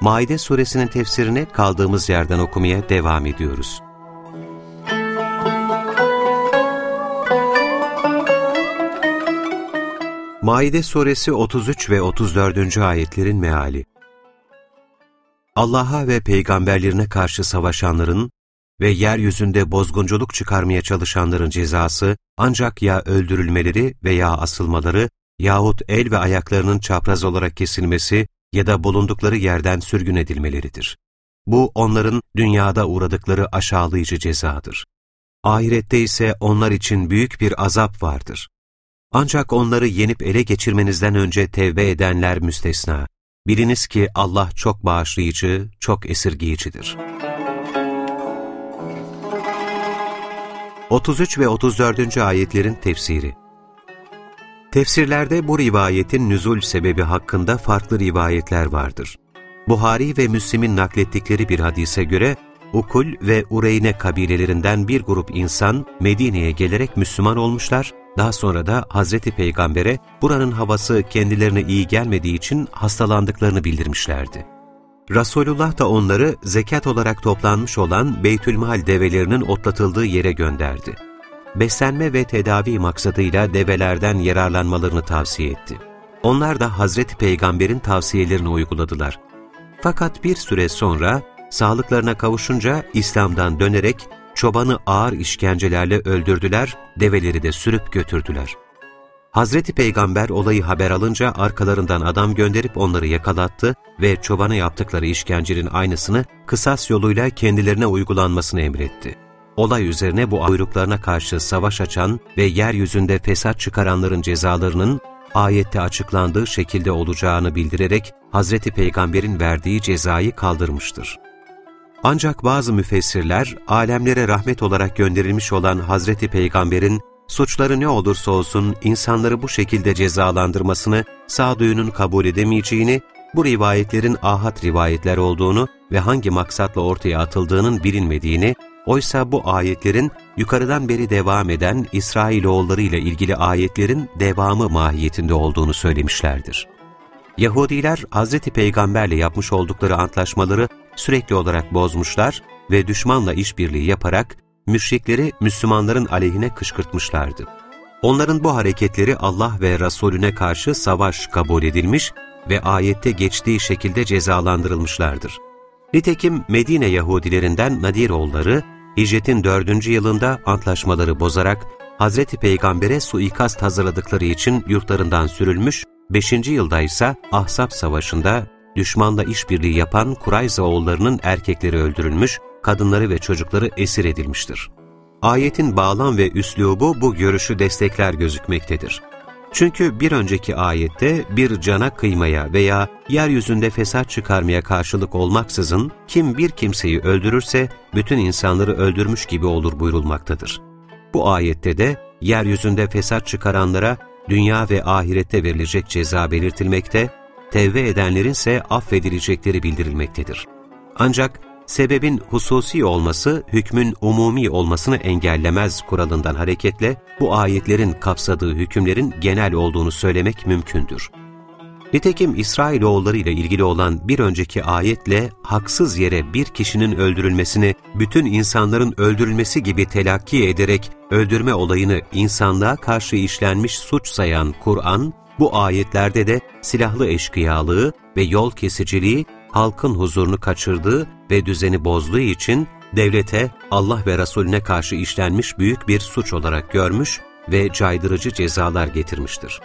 Maide suresinin tefsirini kaldığımız yerden okumaya devam ediyoruz. Maide suresi 33 ve 34. ayetlerin meali Allah'a ve peygamberlerine karşı savaşanların ve yeryüzünde bozgunculuk çıkarmaya çalışanların cezası ancak ya öldürülmeleri veya asılmaları yahut el ve ayaklarının çapraz olarak kesilmesi ya da bulundukları yerden sürgün edilmeleridir. Bu onların dünyada uğradıkları aşağılayıcı cezadır. Ahirette ise onlar için büyük bir azap vardır. Ancak onları yenip ele geçirmenizden önce tevbe edenler müstesna. Biliniz ki Allah çok bağışlayıcı, çok esirgiyicidir. 33 ve 34. ayetlerin tefsiri Tefsirlerde bu rivayetin nüzul sebebi hakkında farklı rivayetler vardır. Buhari ve Müslim'in naklettikleri bir hadise göre, Ukul ve Ureyne kabilelerinden bir grup insan Medine'ye gelerek Müslüman olmuşlar, daha sonra da Hazreti Peygamber'e buranın havası kendilerine iyi gelmediği için hastalandıklarını bildirmişlerdi. Resulullah da onları zekat olarak toplanmış olan Beytülmal develerinin otlatıldığı yere gönderdi beslenme ve tedavi maksadıyla develerden yararlanmalarını tavsiye etti. Onlar da Hazreti Peygamber'in tavsiyelerini uyguladılar. Fakat bir süre sonra sağlıklarına kavuşunca İslam'dan dönerek çobanı ağır işkencelerle öldürdüler, develeri de sürüp götürdüler. Hazreti Peygamber olayı haber alınca arkalarından adam gönderip onları yakalattı ve çobana yaptıkları işkencenin aynısını kısas yoluyla kendilerine uygulanmasını emretti. Olay üzerine bu buyruklarına karşı savaş açan ve yeryüzünde fesat çıkaranların cezalarının ayette açıklandığı şekilde olacağını bildirerek Hazreti Peygamber'in verdiği cezayı kaldırmıştır. Ancak bazı müfessirler, alemlere rahmet olarak gönderilmiş olan Hazreti Peygamber'in suçları ne olursa olsun insanları bu şekilde cezalandırmasını sağduyunun kabul edemeyeceğini, bu rivayetlerin ahat rivayetler olduğunu ve hangi maksatla ortaya atıldığının bilinmediğini Oysa bu ayetlerin yukarıdan beri devam eden İsrailoğulları ile ilgili ayetlerin devamı mahiyetinde olduğunu söylemişlerdir. Yahudiler Hz. Peygamberle yapmış oldukları antlaşmaları sürekli olarak bozmuşlar ve düşmanla işbirliği yaparak müşrikleri Müslümanların aleyhine kışkırtmışlardı. Onların bu hareketleri Allah ve Resulüne karşı savaş kabul edilmiş ve ayette geçtiği şekilde cezalandırılmışlardır. Nitekim Medine Yahudilerinden Nadiroğulları, hicretin dördüncü yılında antlaşmaları bozarak Hazreti Peygamber'e suikast hazırladıkları için yurtlarından sürülmüş, beşinci yılda ise Ahzab Savaşı'nda düşmanla işbirliği yapan Kurayza oğullarının erkekleri öldürülmüş, kadınları ve çocukları esir edilmiştir. Ayetin bağlam ve üslubu bu görüşü destekler gözükmektedir. Çünkü bir önceki ayette bir cana kıymaya veya yeryüzünde fesat çıkarmaya karşılık olmaksızın kim bir kimseyi öldürürse bütün insanları öldürmüş gibi olur buyurulmaktadır. Bu ayette de yeryüzünde fesat çıkaranlara dünya ve ahirette verilecek ceza belirtilmekte, tevbe edenlerin ise affedilecekleri bildirilmektedir. Ancak sebebin hususi olması hükmün umumi olmasını engellemez kuralından hareketle bu ayetlerin kapsadığı hükümlerin genel olduğunu söylemek mümkündür. Nitekim İsrailoğulları ile ilgili olan bir önceki ayetle haksız yere bir kişinin öldürülmesini bütün insanların öldürülmesi gibi telakki ederek öldürme olayını insanlığa karşı işlenmiş suç sayan Kur'an, bu ayetlerde de silahlı eşkıyalığı ve yol kesiciliği halkın huzurunu kaçırdığı ve düzeni bozduğu için devlete Allah ve Resulüne karşı işlenmiş büyük bir suç olarak görmüş ve caydırıcı cezalar getirmiştir.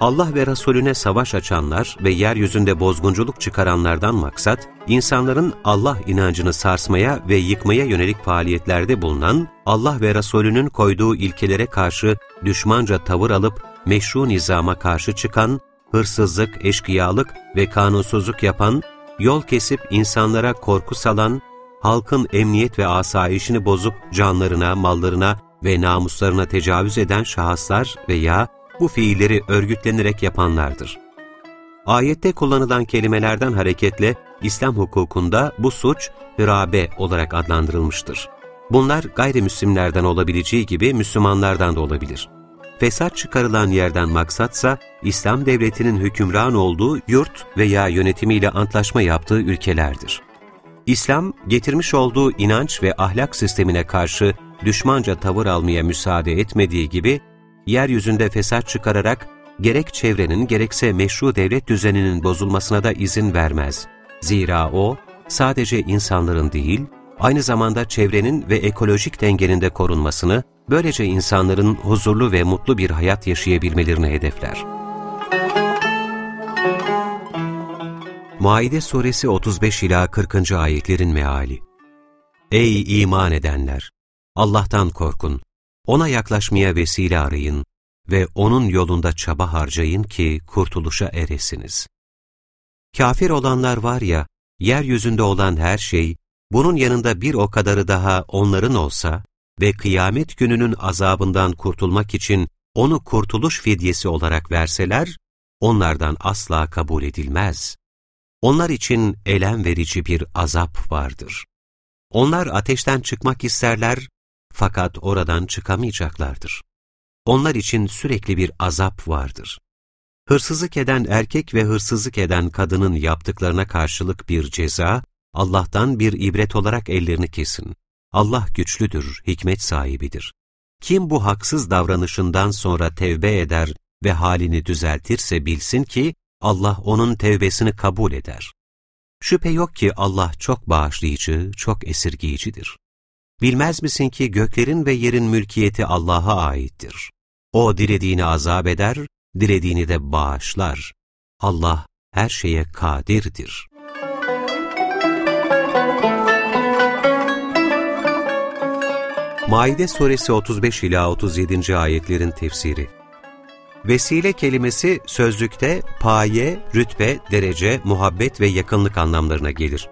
Allah ve Resulüne savaş açanlar ve yeryüzünde bozgunculuk çıkaranlardan maksat, insanların Allah inancını sarsmaya ve yıkmaya yönelik faaliyetlerde bulunan, Allah ve Resulünün koyduğu ilkelere karşı düşmanca tavır alıp meşru nizama karşı çıkan, hırsızlık, eşkıyalık ve kanunsuzluk yapan yol kesip insanlara korku salan, halkın emniyet ve asayişini bozup canlarına, mallarına ve namuslarına tecavüz eden şahıslar veya bu fiilleri örgütlenerek yapanlardır. Ayette kullanılan kelimelerden hareketle İslam hukukunda bu suç hırabe olarak adlandırılmıştır. Bunlar gayrimüslimlerden olabileceği gibi Müslümanlardan da olabilir. Fesat çıkarılan yerden maksatsa, İslam devletinin hükümran olduğu yurt veya yönetimiyle antlaşma yaptığı ülkelerdir. İslam, getirmiş olduğu inanç ve ahlak sistemine karşı düşmanca tavır almaya müsaade etmediği gibi, yeryüzünde fesat çıkararak gerek çevrenin gerekse meşru devlet düzeninin bozulmasına da izin vermez. Zira o, sadece insanların değil, aynı zamanda çevrenin ve ekolojik dengenin de korunmasını, böylece insanların huzurlu ve mutlu bir hayat yaşayabilmelerini hedefler. Maide Suresi 35 ila 40. ayetlerin meali. Ey iman edenler, Allah'tan korkun, ona yaklaşmaya vesile arayın ve onun yolunda çaba harcayın ki kurtuluşa eresiniz. Kafir olanlar var ya, yeryüzünde olan her şey, bunun yanında bir o kadarı daha onların olsa ve kıyamet gününün azabından kurtulmak için onu kurtuluş fidyesi olarak verseler, onlardan asla kabul edilmez. Onlar için elem verici bir azap vardır. Onlar ateşten çıkmak isterler fakat oradan çıkamayacaklardır. Onlar için sürekli bir azap vardır. Hırsızlık eden erkek ve hırsızlık eden kadının yaptıklarına karşılık bir ceza, Allah'tan bir ibret olarak ellerini kesin. Allah güçlüdür, hikmet sahibidir. Kim bu haksız davranışından sonra tevbe eder ve halini düzeltirse bilsin ki Allah onun tevbesini kabul eder. Şüphe yok ki Allah çok bağışlayıcı, çok esirgiyicidir. Bilmez misin ki göklerin ve yerin mülkiyeti Allah'a aittir. O dilediğini azap eder, dilediğini de bağışlar. Allah her şeye kadirdir. Maide suresi 35 ila 37. ayetlerin tefsiri. Vesile kelimesi sözlükte paye, rütbe, derece, muhabbet ve yakınlık anlamlarına gelir.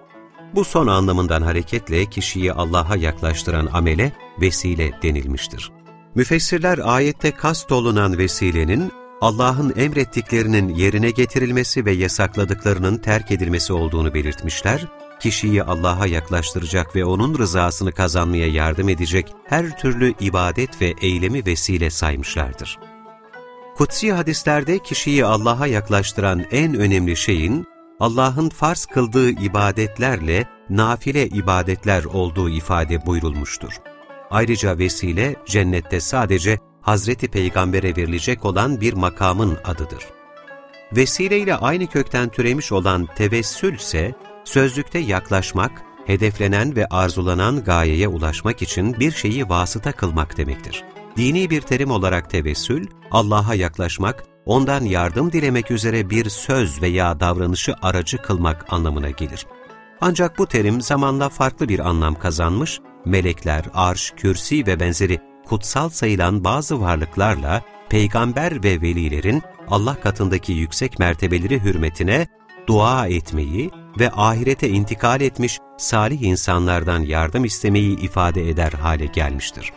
Bu son anlamından hareketle kişiyi Allah'a yaklaştıran amele vesile denilmiştir. Müfessirler ayette kast olunan vesilenin Allah'ın emrettiklerinin yerine getirilmesi ve yasakladıklarının terk edilmesi olduğunu belirtmişler, kişiyi Allah'a yaklaştıracak ve O'nun rızasını kazanmaya yardım edecek her türlü ibadet ve eylemi vesile saymışlardır. Kutsi hadislerde kişiyi Allah'a yaklaştıran en önemli şeyin, Allah'ın farz kıldığı ibadetlerle nafile ibadetler olduğu ifade buyurulmuştur. Ayrıca vesile, cennette sadece Hazreti Peygamber'e verilecek olan bir makamın adıdır. Vesile ile aynı kökten türemiş olan tevessül ise, sözlükte yaklaşmak, hedeflenen ve arzulanan gayeye ulaşmak için bir şeyi vasıta kılmak demektir. Dini bir terim olarak tevessül, Allah'a yaklaşmak, ondan yardım dilemek üzere bir söz veya davranışı aracı kılmak anlamına gelir. Ancak bu terim zamanla farklı bir anlam kazanmış, melekler, arş, kürsi ve benzeri kutsal sayılan bazı varlıklarla peygamber ve velilerin Allah katındaki yüksek mertebeleri hürmetine dua etmeyi ve ahirete intikal etmiş salih insanlardan yardım istemeyi ifade eder hale gelmiştir.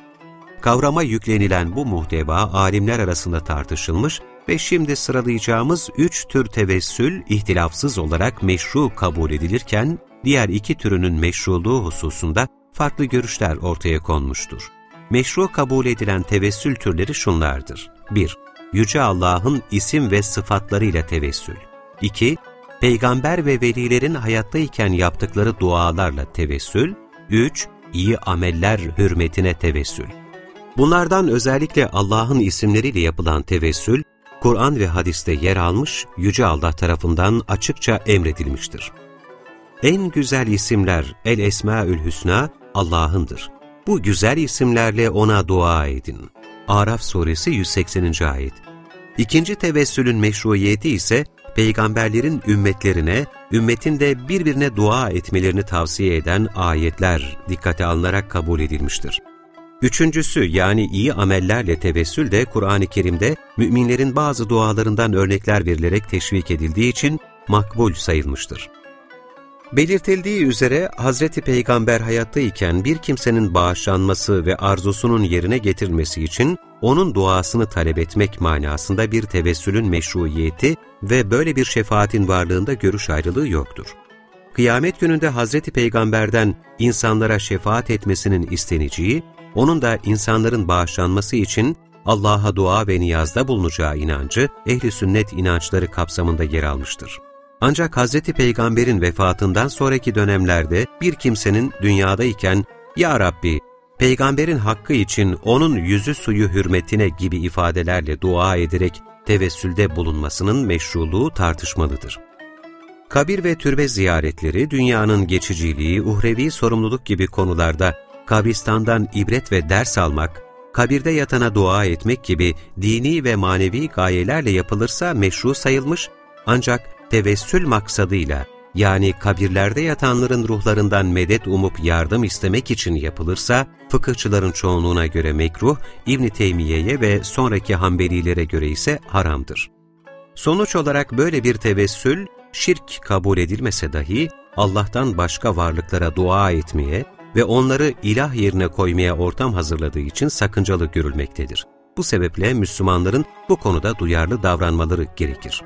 Kavrama yüklenilen bu muhteva alimler arasında tartışılmış ve şimdi sıralayacağımız üç tür tevessül ihtilafsız olarak meşru kabul edilirken, diğer iki türünün meşruluğu hususunda farklı görüşler ortaya konmuştur. Meşru kabul edilen tevessül türleri şunlardır. 1. Yüce Allah'ın isim ve sıfatlarıyla tevessül. 2. Peygamber ve velilerin hayattayken yaptıkları dualarla tevessül. 3. İyi ameller hürmetine tevessül. Bunlardan özellikle Allah'ın isimleriyle yapılan tevessül, Kur'an ve hadiste yer almış, Yüce Allah tarafından açıkça emredilmiştir. En güzel isimler El-Esmaül Hüsna Allah'ındır. Bu güzel isimlerle O'na dua edin. Araf Suresi 180. Ayet İkinci tevessülün meşruiyeti ise peygamberlerin ümmetlerine, ümmetin de birbirine dua etmelerini tavsiye eden ayetler dikkate alınarak kabul edilmiştir. Üçüncüsü yani iyi amellerle tevessül de Kur'an-ı Kerim'de müminlerin bazı dualarından örnekler verilerek teşvik edildiği için makbul sayılmıştır. Belirtildiği üzere Hazreti Peygamber hayattayken bir kimsenin bağışlanması ve arzusunun yerine getirilmesi için onun duasını talep etmek manasında bir tevessülün meşruiyeti ve böyle bir şefaatin varlığında görüş ayrılığı yoktur. Kıyamet gününde Hazreti Peygamber'den insanlara şefaat etmesinin isteneceği, onun da insanların bağışlanması için Allah'a dua ve niyazda bulunacağı inancı ehli sünnet inançları kapsamında yer almıştır. Ancak Hz. Peygamber'in vefatından sonraki dönemlerde bir kimsenin dünyadayken ''Ya Rabbi, peygamberin hakkı için onun yüzü suyu hürmetine'' gibi ifadelerle dua ederek tevessülde bulunmasının meşruluğu tartışmalıdır. Kabir ve türbe ziyaretleri dünyanın geçiciliği, uhrevi sorumluluk gibi konularda kabristandan ibret ve ders almak, kabirde yatana dua etmek gibi dini ve manevi gayelerle yapılırsa meşru sayılmış, ancak tevessül maksadıyla yani kabirlerde yatanların ruhlarından medet umup yardım istemek için yapılırsa, fıkıhçıların çoğunluğuna göre mekruh, İbn Teymiye'ye ve sonraki Hanbelilere göre ise haramdır. Sonuç olarak böyle bir tevessül, şirk kabul edilmese dahi Allah'tan başka varlıklara dua etmeye ve onları ilah yerine koymaya ortam hazırladığı için sakıncalı görülmektedir. Bu sebeple Müslümanların bu konuda duyarlı davranmaları gerekir.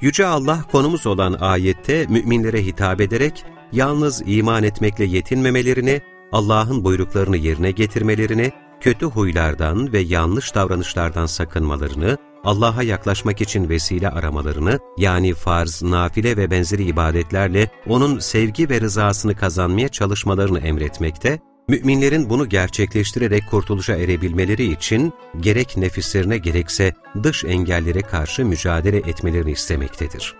Yüce Allah konumuz olan ayette müminlere hitap ederek yalnız iman etmekle yetinmemelerini, Allah'ın buyruklarını yerine getirmelerini, kötü huylardan ve yanlış davranışlardan sakınmalarını, Allah'a yaklaşmak için vesile aramalarını, yani farz, nafile ve benzeri ibadetlerle O'nun sevgi ve rızasını kazanmaya çalışmalarını emretmekte, müminlerin bunu gerçekleştirerek kurtuluşa erebilmeleri için gerek nefislerine gerekse dış engellere karşı mücadele etmelerini istemektedir.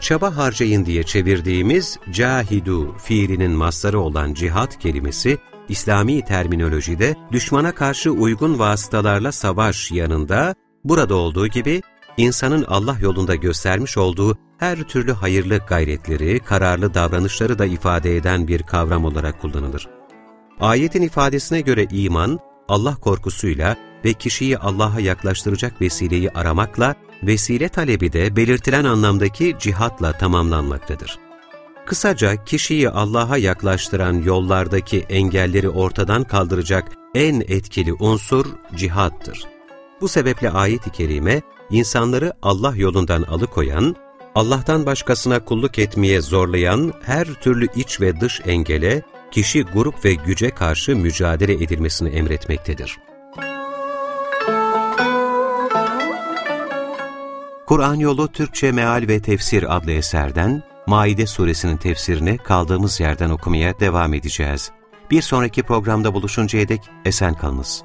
Çaba harcayın diye çevirdiğimiz cahidu fiilinin masları olan cihat kelimesi, İslami terminolojide düşmana karşı uygun vasıtalarla savaş yanında, burada olduğu gibi insanın Allah yolunda göstermiş olduğu her türlü hayırlı gayretleri, kararlı davranışları da ifade eden bir kavram olarak kullanılır. Ayetin ifadesine göre iman, Allah korkusuyla ve kişiyi Allah'a yaklaştıracak vesileyi aramakla, vesile talebi de belirtilen anlamdaki cihatla tamamlanmaktadır. Kısaca kişiyi Allah'a yaklaştıran yollardaki engelleri ortadan kaldıracak en etkili unsur cihattır. Bu sebeple ayet-i kerime, insanları Allah yolundan alıkoyan, Allah'tan başkasına kulluk etmeye zorlayan her türlü iç ve dış engele, kişi grup ve güce karşı mücadele edilmesini emretmektedir. Kur'an Yolu Türkçe Meal ve Tefsir adlı eserden Maide suresinin tefsirini kaldığımız yerden okumaya devam edeceğiz. Bir sonraki programda buluşuncaya dek esen kalınız.